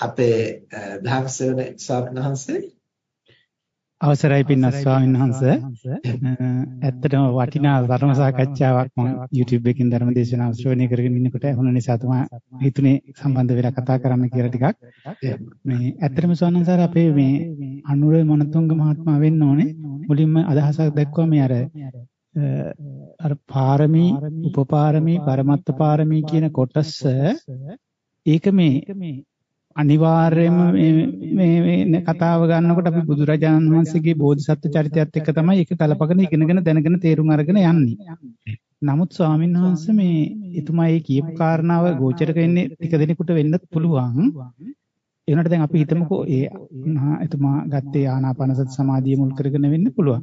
අපේ ධර්මසේවන ස්වාමීන් වහන්සේ. අවසරයි පින්වත් ස්වාමීන් වහන්සේ. ඇත්තටම වටිනා ධර්ම සාකච්ඡාවක් මම YouTube එකකින් ධර්ම දේශනාව ශ්‍රවණය කරගෙන ඉන්නකොට වුණ නිසා තමයි හිතුනේ සම්බන්ධ වෙලා කතා කරන්න කියලා ටිකක්. මේ ඇත්තටම ස්වාමීන් වහන්සේ අපේ මේ අනුර මොනතුංග මහත්මයා වෙන්න ඕනේ. මුලින්ම අදහසක් දැක්වුවා මේ අර අර පාරමී උපපාරමී පරමත්ත පාරමී කියන කොටස ඒක මේ අනිවාර්යයෙන්ම මේ මේ කතාව ගන්නකොට අපි බුදුරජාණන් වහන්සේගේ බෝධිසත්ව චරිතයත් එක්ක තමයි ඒක කලපගෙන ඉගෙනගෙන දැනගෙන තේරුම් අරගෙන යන්නේ. නමුත් ස්වාමීන් වහන්සේ මේ එතුමා ඒ කියපු කාරණාව ගෝචර වෙන්නේ ටික දෙනෙකුට වෙන්නත් පුළුවන්. ඒනට දැන් අපි හිතමුකෝ ඒ එතුමා ගත්තේ ආනාපානසති සමාධිය මුල් කරගෙන වෙන්න පුළුවන්.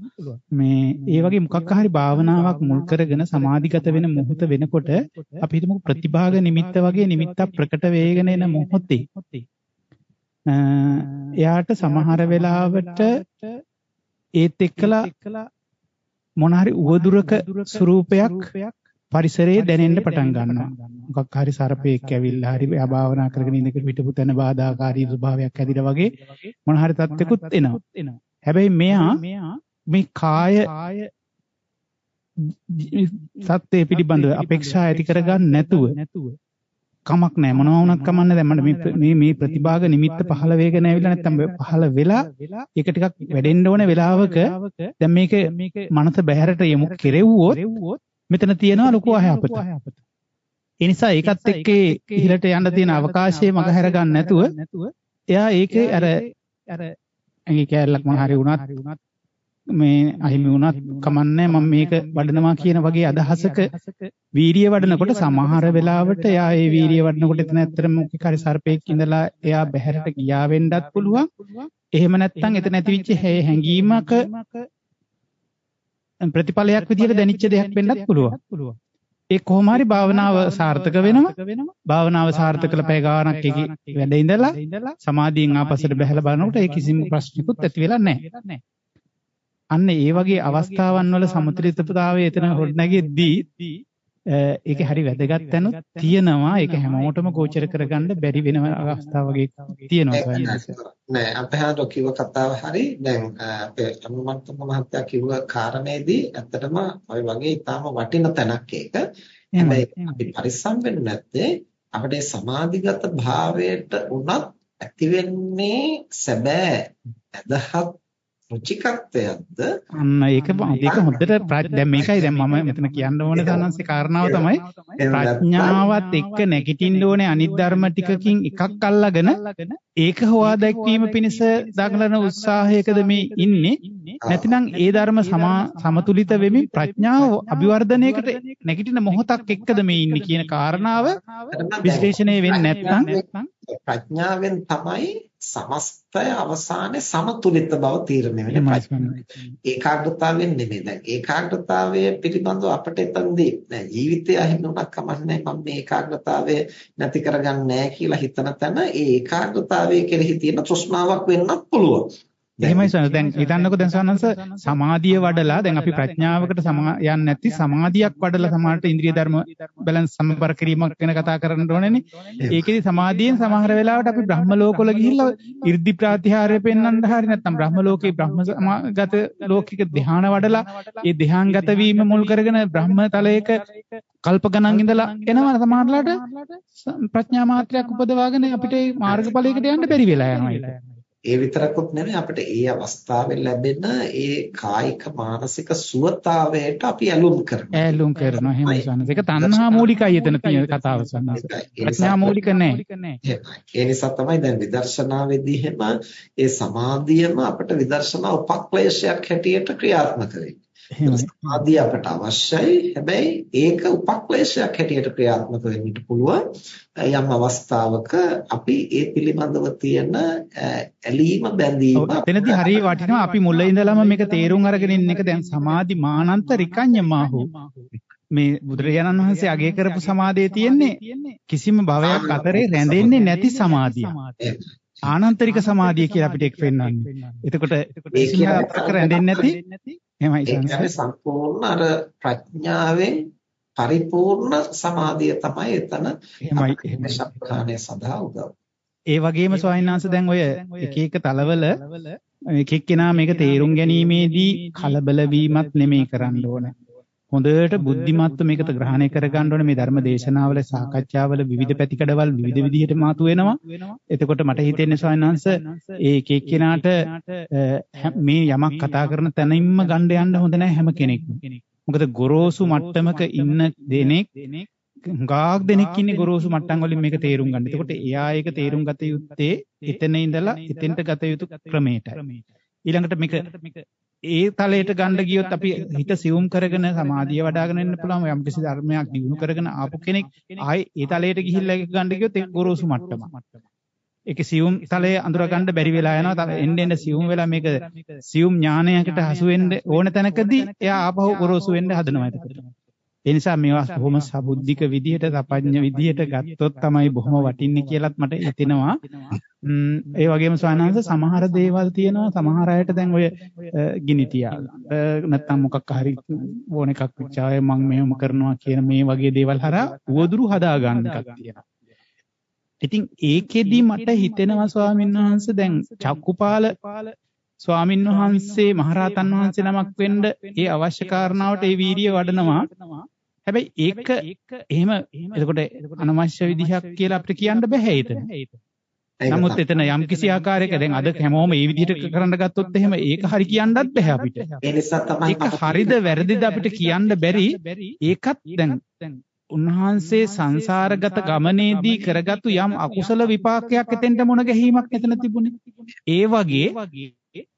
මේ ඒ වගේ මොකක් හරි භාවනාවක් මුල් කරගෙන සමාධිගත වෙන මොහොත වෙනකොට අපි හිතමුකෝ ප්‍රතිභාග නිමිත්ත වගේ නිමිත්තක් ප්‍රකට වේගෙන එන මොහොතේ එයාට සමහර වෙලාවට ඒත් එක්කලා මොන හරි උවදුරක ස්වරූපයක් පරිසරයේ දැනෙන්න පටන් ගන්නවා. මොකක් හරි සර්පෙක් ඇවිල්ලා හරි භාවනා කරගෙන ඉඳගෙන පිටපු තැන බාධාකාරී ස්වභාවයක් ඇදිලා වගේ මොන හරි තත්ත්වෙකුත් එනවා. හැබැයි මෙයා මේ කාය සත්‍යය පිළිබඳව අපේක්ෂා ඇති කරගන්න නැතුව කමක් නැහැ. මොනවා වුණත් කමන්නේ දැන් මට මේ මේ ප්‍රතිභාග නිමිත්ත පහළ වේගෙන ඇවිල්ලා නැත්තම් පහළ වෙලා ඒක ටිකක් වැඩෙන්න ඕන වෙලාවක දැන් මේක මනස බහැරට යමු කෙරෙව්වොත් මෙතන තියෙනවා ලොකු අයහපත. ඒ නිසා ඒකත් එක්ක ඉහළට යන්න තියෙන අවකාශයේ මගහැර ගන්න නැතුව එයා ඒකේ අර අර ඇඟේ කෑල්ලක් මොන හරි වුණත් මේ අහිමි වුණත් කමන්නේ මම මේක වඩනවා කියන වගේ අදහසක වීරිය වඩනකොට සමහර වෙලාවට එයා ඒ වීරිය වඩනකොට එතන ඇත්තටම මොකක් හරි සර්පෙක් ඉඳලා එයා බැහැරට ගියා වෙන්නත් පුළුවන්. එහෙම නැත්නම් එතන ඇතිවිච්ච හැඟීමක ප්‍රතිඵලයක් විදිහට දැනිච්ච දෙයක් වෙන්නත් පුළුවන්. ඒ කොහොම හරි භාවනාව සාර්ථක වෙනවා. භාවනාව සාර්ථක කළ පැය ගාණක් එකේ වැඩ ඉඳලා සමාධියෙන් ආපස්සට බහැලා බලනකොට ඒ කිසිම ප්‍රශ්නකුත් ඇති වෙලා නැහැ. අන්න ඒ වගේ අවස්ථාවන් වල සමතුලිතතාවය එතන හොඩනගෙද්දී ඒක හරි වැදගත් තැනුත් තියෙනවා. ඒක හැමෝටම ගෝචර කරගන්න බැරි වෙන අවස්ථා වගේ තියෙනවා නෑ අපේ හාරෝ කිව්ව කතාව හරි. දැන් අපේ අනුමන්තම මහත්තයා කිව්ව කාරණේදී ඇත්තටම ওই වගේ ඊටාම වටින තැනක් ඒක. හැබැයි අපි පරිස්සම් වෙන්නේ නැත්තේ අපේ සමාධිගත භාවයට උනත් ඇති වෙන්නේ සැබෑ අදහත් රුචිකත්වයක්ද අන්න ඒක ඒක හොඳට දැන් මේකයි දැන් මම මෙතන කියන්න ඕනේ තනන්සේ කාරණාව තමයි ප්‍රඥාවත් එක්ක නැගිටින්න ඕනේ අනිත් ධර්ම ටිකකින් එකක් අල්ලගෙන ඒක හොවා දැක්වීම පිණිස දඟලන උත්සාහයකද මේ ඉන්නේ? නැතිනම් ඒ ධර්ම සමතුලිත වෙමින් ප්‍රඥාව අභිවර්ධනයකට නැගිටින මොහොතක් එක්කද මේ ඉන්නේ කියන කාරණාව විශ්ලේෂණය වෙන්නේ නැත්නම් ප්‍රඥාවෙන් තමයි සමස්තය අවසානයේ සමතුලිත බව තීරණය වෙන්නේ ඒකාග්‍රතාවයෙන් නෙමෙයි. දැන් ඒකාග්‍රතාවය පිළිබඳව අපිට එතනදී නෑ ජීවිතය අහිමි වුණා කමන්නේ මම මේ ඒකාග්‍රතාවය නැති කරගන්නේ නෑ කියලා හිතන තැන ඒ ඒකාග්‍රතාවය කෙරෙහි තියෙන තෘෂ්ණාවක් වෙන්නත් පුළුවන් එහෙමයි සන දැන් හිතන්නකෝ දැන් සනන්ස සමාධිය වඩලා දැන් අපි ප්‍රඥාවකට යන්නේ නැති සමාධියක් වඩලා සමාහට ඉන්ද්‍රිය ධර්ම බැලන්ස් සමබර කිරීමක් ගැන කතා කරන්න ඕනේනේ. ඒකෙදි සමාධියෙන් සමහර වෙලාවට අපි බ්‍රහ්ම ලෝකවල ගිහිල්ලා 이르දි ප්‍රාතිහාර්ය පෙන්වන්න හරි නැත්නම් බ්‍රහ්ම ලෝකේ බ්‍රහ්ම සමාගත ලෝකික ධ්‍යාන වඩලා ඒ ධ්‍යාන්ගත වීම මුල් කරගෙන බ්‍රහ්ම තලයක කල්ප ගණන් ඉඳලා එනවා සමහරලාට ප්‍රඥා මාත්‍රයක් උපදවාගෙන අපිට මාර්ගඵලයකට යන්න බැරි වෙලා යනවා. ඒ විතරකුත් නෙමෙයි අපිට ඒ අවස්ථාවේ ලැබෙන ඒ කායික මානසික සුවතාවයට අපි ඇලුම් කරනවා. ඇලුම් කරනවා එහෙමයි සන්නස. ඒක තණ්හා මූලිකයි එතන තියෙන කතාව සන්නස. ප්‍රඥා මූලික නැහැ. ඒ නිසා තමයි දැන් විදර්ශනාවේදී හැම ඒ සමාධියම අපිට විදර්ශනා උපක්ලේශයක් හැටියට ක්‍රියාත්මක වෙන්නේ. සමාධිය අපට අවශ්‍යයි. හැබැයි ඒක උපක්ලේශයක් හැටියට ක්‍රියාත්මක වෙන්නට පුළුවන්. යම් අවස්ථාවක අපි ඒ පිළිබඳව තියෙන ඇලීම බැඳීම එතනදී හරිය වටිනවා අපි මුල ඉඳලම මේක තේරුම් අරගෙන ඉන්න එක දැන් සමාධි මානන්ත රිකඤ්ඤමාහු මේ බුදුරජාණන් වහන්සේ අගය කරපු සමාධියේ තියෙන්නේ කිසිම භවයක් අතරේ රැඳෙන්නේ නැති සමාධිය. ආනන්තරික සමාධිය කියලා අපිට ඒක පෙන්වන්නේ. එතකොට කිසිම අතරක රැඳෙන්නේ නැති එහෙමයි කියන්නේ සම්පූර්ණ අර ප්‍රඥාවෙන් පරිපූර්ණ සමාධිය තමයි එතන එහෙමයි එහෙම ශක්ඛානය සඳහා උදව්. ඒ වගේම ස්වාමීන් වහන්සේ දැන් ඔය එක එක තලවල එක එක්කෙනා මේක තේරුම් ගැනීමේදී කලබල වීමත් නෙමෙයි කරන්න ඕනේ. හොඳට බුද්ධිමත්ව මේකට ග්‍රහණය කරගන්න ඕනේ මේ ධර්ම දේශනාවල සාකච්ඡාවල විවිධ පැතිකඩවල් විවිධ විදිහට මාතු වෙනවා. එතකොට මට හිතෙන්නේ ස්වාමීන් වහන්සේ ඒ එක එක්කෙනාට මේ යමක් කතා කරන තැනින්ම ගන්න යන්න හොඳ නැහැ හැම කෙනෙක්ම. මොකද ගොරෝසු මට්ටමක ඉන්න දෙනෙක් හුඟක් දෙනෙක් ඉන්නේ ගොරෝසු මට්ටම් වලින් මේක තේරුම් ගන්න. එතකොට එයා ඒක තේරුම් ගත යුත්තේ එතන ඉඳලා එතෙන්ට ගත යුතු ක්‍රමයටයි. ඊළඟට මේක ඒ තලයට ගන්න ගියොත් අපි හිත සියුම් කරගෙන සමාධිය වඩ아가න ඉන්න පුළුවන් යම් කිසි ධර්මයක් දිනු කරගෙන ආපු කෙනෙක් ආයේ ඒ තලයට ගිහිල්ලා ඒක ගන්න ගියොත් ඒක ගොරෝසු මට්ටම. ඒක සියුම් තලයේ අඳුර ගන්න බැරි වෙලා යනවා. එන්න එන්න සියුම් වෙලා මේක සියුම් ඥානයකට හසු වෙන්න ඕන තැනකදී එයා ආපහු ගොරෝසු වෙන්න හදනවා එතකොට. ඒ නිසා මේවා බොහොම සබුද්ධික විදිහට සපඥ විදිහට ගත්තොත් තමයි බොහොම වටින්නේ කියලාත් මට හිතෙනවා. ඒ වගේම ස්වාමීන් සමහර දේවල් තියෙනවා සමහර අයට දැන් ඔය ගිනි තියාගන්න නැත්නම් මොකක් හරි ඕන එකක් විචාය මම මෙහෙම කරනවා කියන මේ වගේ දේවල් හරහා උවදුරු හදා ගන්න එකක් තියෙනවා. ඉතින් ඒකෙදි මට හිතෙනවා ස්වාමීන් වහන්සේ දැන් චක්කුපාල ස්වාමින් වහන්සේ මහරහතන් වහන්සේ නමක් වෙන්න ඒ අවශ්‍ය කාරණාවට ඒ වීරිය වඩනවා. හැබැයි ඒක එහෙම එතකොට අනවශ්‍ය විදිහක් කියලා අපිට කියන්න බෑ එතන. නමුත් එතන යම් කිසි ආකාරයක දැන් අද හැමෝම මේ විදිහට කරන්න ගත්තොත් එහෙම ඒක හරි කියන්නත් බෑ අපිට. ඒ නිසා තමයි ඒක හරිද වැරදිද අපිට කියන්න බැරි. ඒකත් දැන් උන්වහන්සේ සංසාරගත ගමනේදී කරගත්තු යම් අකුසල විපාකයක් එතෙන්ට මුණ ගැහිීමක් එතන තිබුණේ. ඒ වගේ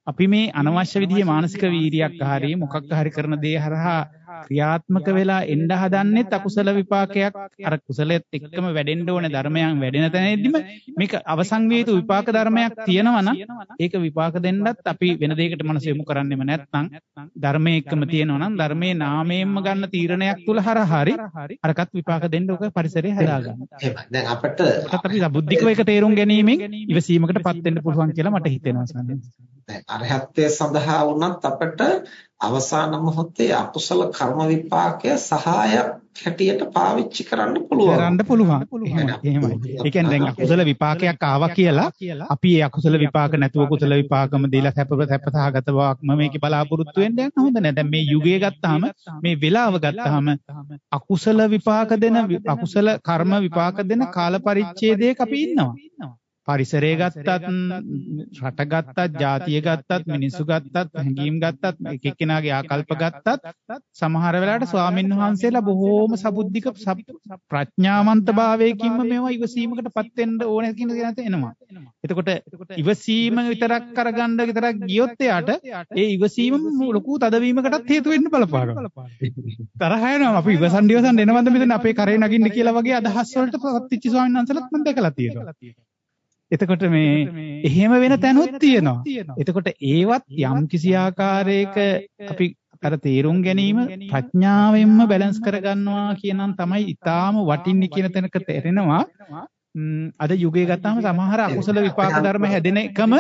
අපි මේ අනවශ්‍ය විදිහේ මානසික වීරියක් හරි මොකක් හරි කරන දේ හරහා ක්‍රියාත්මක වෙලා එන්න හදන්නෙත් අකුසල විපාකයක්. අර කුසලයේත් එක්කම වැඩෙන්න ඕනේ ධර්මයන් වැඩෙන තැනෙදිම මේක අවසන් විය යුතු විපාක ධර්මයක් තියෙනවා නම් ඒක විපාක දෙන්නත් අපි වෙන දෙයකට මනස යොමු කරන්නෙම නැත්නම් ධර්මයේ එක්කම තියෙනවා නම් ධර්මයේ නාමයෙන්ම ගන්න තීරණයක් තුල හරහා හරි අරකට විපාක දෙන්න ඕක පරිසරය හදාගන්න. දැන් අපිට අපිට අපි බුද්ධිකව එක තේරුම් ගැනීමෙන් ඉවසීමකටපත් වෙන්න පුළුවන් කියලා මට හිතෙනවා සම්මත. අරහත්ත්වයේ සඳහා වුණත් අපිට අවසාන මොහොතේ අකුසල කර්ම විපාකය සහායක් හැටියට පාවිච්චි කරන්න පුළුවන්. කරන්න පුළුවන්. එහෙමයි. ඒ කියන්නේ දැන් අකුසල විපාකයක් ආවා කියලා අපි ඒ අකුසල විපාක නැතුව කුසල විපාකම දීලා සැප සැප සහගත බවක්ම මේකේ බලාපොරොත්තු වෙන්න යන්න හොඳ නැහැ. දැන් මේ යුගය ගත්තාම මේ වෙලාව ගත්තාම අකුසල විපාක දෙන අකුසල කර්ම විපාක දෙන කාල පරිච්ඡේදයක අපි ඉන්නවා. පරිසරය ගත්තත් රට ගත්තත් ජාතිය ගත්තත් මිනිස්සු ගත්තත් හැඟීම් ගත්තත් එක එක්කෙනාගේ ආකල්ප ගත්තත් සමහර වෙලාවට ස්වාමින් වහන්සේලා බොහෝම සබුද්ධික ප්‍රඥාවන්ත භාවයකින්ම මේවා ඉවසීමකටපත් වෙන්න ඕනේ කියන දේ එනවා. එතකොට ඉවසීම විතරක් කරගන්න විතරක් ගියොත් එයාට ඒ ඉවසීම ලොකු තදවීමකටත් හේතු වෙන්න බලපානවා. තරහ යනවා අපි ඉවසන් ඉවසන් එනවද මෙතන අපේ කරේ නගින්න කියලා වගේ අදහස් වලට පත්‍ච්ච ස්වාමීන් වහන්සේලාත් මම දැකලා තියෙනවා. එතකොට මේ එහෙම වෙන තැනුත් තියෙනවා. එතකොට ඒවත් යම් කිසි ආකාරයක අපි අර තේරුම් ගැනීම ප්‍රඥාවෙන්ම බැලන්ස් කරගන්නවා කියනනම් තමයි ඊටාම වටින්නේ කියන තැනක තේරෙනවා. අද යුගයේ ගත්තාම සමහර අකුසල විපාක ධර්ම හැදෙන එකම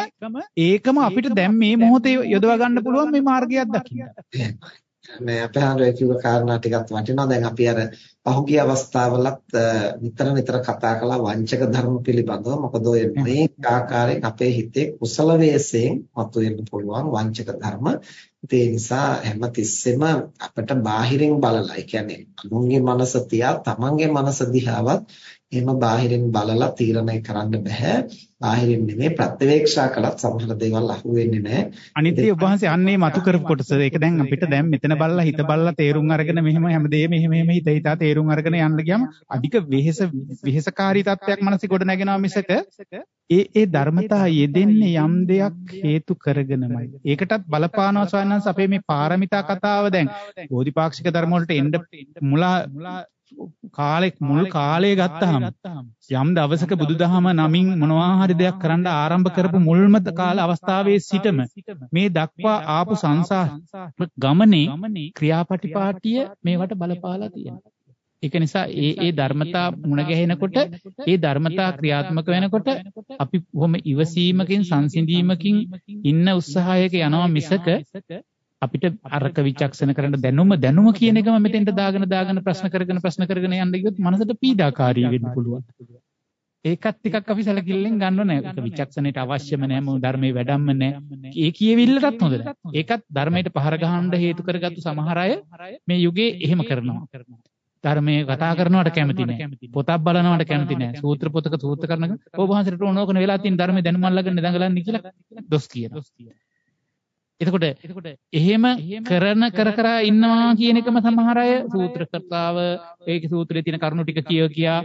ඒකම අපිට දැන් මේ මොහොතේ යොදවා ගන්න පුළුවන් මේ මාර්ගයක් දකින්න. මේ අපේ හාමුදුරුවෝ කිව්ව කාරණා ටිකත් වටිනවා. දැන් අපි අර පහුගිය අවස්ථාවලත් නිතර නිතර කතා කළා වංචක ධර්ම පිළිබඳව. මොකද ඔය මේ ආකාරයෙන් අපේ හිතේ කුසල වේසයෙන් මතුවෙන්න පුළුවන් වංචක ධර්ම. ඒ නිසා හැම තිස්සෙම අපිට බාහිරින් බලලා, ඒ කියන්නේ අනුන්ගේ මනස තියා තමන්ගේ මනස දිහාවත් එහෙම බාහිරින් බලලා තීරණය කරන්න බෑ. බාහිරින් නෙමෙයි ප්‍රත්‍යවේක්ෂා කළත් සමහර දේවල් අහු වෙන්නේ නැහැ. අනිත්‍ය ඔබ වහන්සේ අන්නේ මතු කරපු කොටස. ඒක දැන් අපිට දැන් මෙතන බලලා හිත බලලා තේරුම් අරගෙන මෙහෙම හැමදේම මෙහෙම මෙහෙම හිත හිතා තේරුම් අරගෙන යන්න ගියාම අධික වෙහෙස වෙහෙසකාරී තත්ත්වයක් මනසේ ගොඩ නැගෙනවා මිසක ඒ ඒ ධර්මතා යෙදෙන්නේ යම් දෙයක් හේතු කරගෙනමයි. ඒකටත් බලපානවා ස්වාමීන් අපේ මේ පාරමිතා කතාව දැන් බෝධිපාක්ෂික ධර්ම වලට එන්න මුලා කාලෙක් මුල් කාලය ගත්තාම යම් දවසක බුදුදහම නමින් මොනවා හරි දෙයක් කරන්න ආරම්භ කරපු මුල්ම කාල අවස්ථාවේ සිටම මේ දක්වා ආපු සංසාර ගමනේ ක්‍රියාපටිපාටිය මේවට බලපාලා තියෙනවා. ඒක නිසා ඒ ඒ ධර්මතා මුණ ගැහෙනකොට ඒ ධර්මතා ක්‍රියාත්මක වෙනකොට අපි කොහොම ඉවසීමකින් සංසිඳීමකින් ඉන්න උත්සාහයක යනවා මිසක අපිට අරක විචක්ෂණ කරන්න දැනුම දැනුම කියන එකම මෙතෙන්ට දාගෙන දාගෙන ප්‍රශ්න කරගෙන ප්‍රශ්න කරගෙන යන්න ගියොත් මනසට පීඩාකාරී වෙන්න පුළුවන්. ඒකත් ටිකක් අපි සැලකිල්ලෙන් ගන්න ඕනේ. ඒක විචක්ෂණයට අවශ්‍යම නැහැ. මොන ධර්මයේ වැඩක්ම නැහැ. ඒ කියවිල්ලටත් හොඳ නැහැ. ඒකත් ධර්මයට පහර ගහන්න හේතු කරගත්තු සමහර අය මේ යුගයේ එහෙම කරනවා. ධර්මයේ කතා කරනවට කැමති නැහැ. පොතක් බලනවට කැමති නැහැ. සූත්‍ර පොතක සූත්‍ර කරනක ඔබ වහන්සේට ඕනෝකන වෙලා තියෙන ධර්මයේ දැනුම අල්ලගෙන දඟලන්නේ කියලා දොස් කියනවා. එතකොට එහෙම කරන කර කර ඉන්නවා කියන එකම සමහර අය සූත්‍ර කර්තාව ඒකේ සූත්‍රයේ තියෙන කරුණු ටික කිය කියා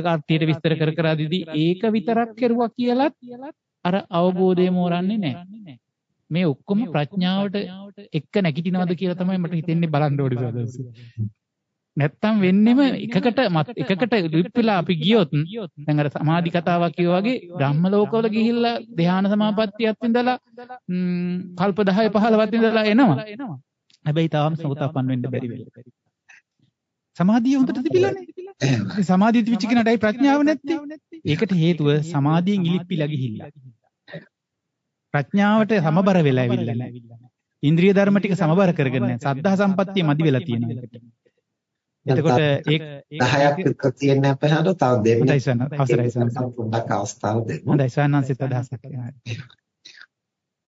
කට්ටියට විස්තර කර කර දීදී ඒක විතරක් කෙරුවා කියලත් අර අවබෝධය මෝරන්නේ නැහැ. මේ ඔක්කොම ප්‍රඥාවට එක්ක නැගිටිනවද කියලා තමයි මට හිතෙන්නේ බලන්න ඕනේ සදහස්. නැත්තම් වෙන්නෙම එකකට එකකට ලිප්පිලා අපි ගියොත් දැන් අර සමාධි කතාවක් කියෝ වගේ බ්‍රහ්ම ලෝකවල ගිහිල්ලා ධ්‍යාන සමාපත්තියත් ඉඳලා කල්ප 10 15වත් ඉඳලා එනවා. හැබැයි තාම සෝතාපන්න වෙන්න බැරි වෙලා. සමාධිය හොඳට තිබිලානේ. සමාධිය තිබිච්ච කෙනාටයි ප්‍රඥාව නැත්තේ. ඒකට හේතුව සමාධියෙන් ඉලිප්පිලා ගිහිල්ලා. ප්‍රඥාවට සමබර වෙලා ඇවිල්ලා නැහැ. ඉන්ද්‍රිය ධර්ම ටික සමබර කරගෙන නැහැ. සද්ධා සම්පත්තිය මදි වෙලා තියෙනවා. එතකොට ඒ 10ක් විතර තියෙන අපහාර තව දෙන්න. හොඳයි සන්න. අවසරයි සන්න. පොඩ්ඩක් අවස්ථාව දෙන්න. හොඳයි සන්නන්සිත අදහසක්.